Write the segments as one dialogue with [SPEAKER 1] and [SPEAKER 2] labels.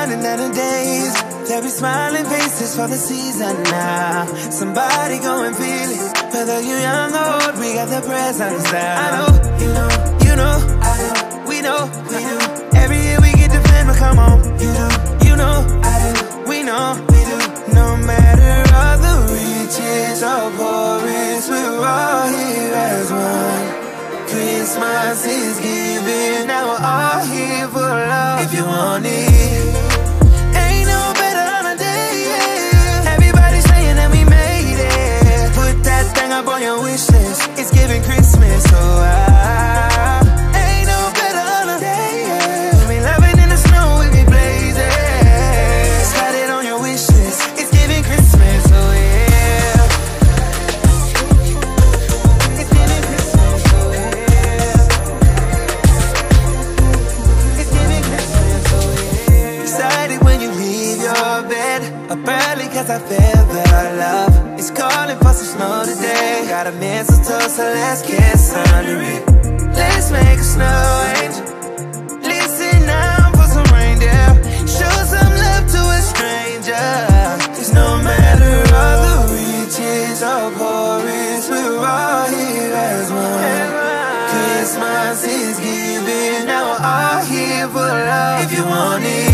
[SPEAKER 1] running out of days. There'll be smiling faces for the season now. Somebody go and feel it. Whether you young or old, we got the presence now. I know, you know, you know, I know, we know, we do. Every year we get to but come on, you do, you know, I do, we know, we do. No matter all the riches or poorest, we're all here as one. Christmas is giving, now we're all here for love. If you want it, up early cause I feel that our love is calling for some snow today. Got a mistletoe, so let's kiss under it. Let's make a snow angel. Listen now for some reindeer. Show some love to a stranger. Cause no matter all the riches or poorest, we're all here as one. Christmas is giving, now we're all here for love. If you want it,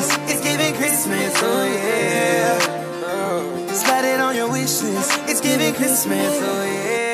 [SPEAKER 1] Oh oh, list. It's giving Christmas, oh yeah. Slide it on your wish. It's giving Christmas, oh yeah.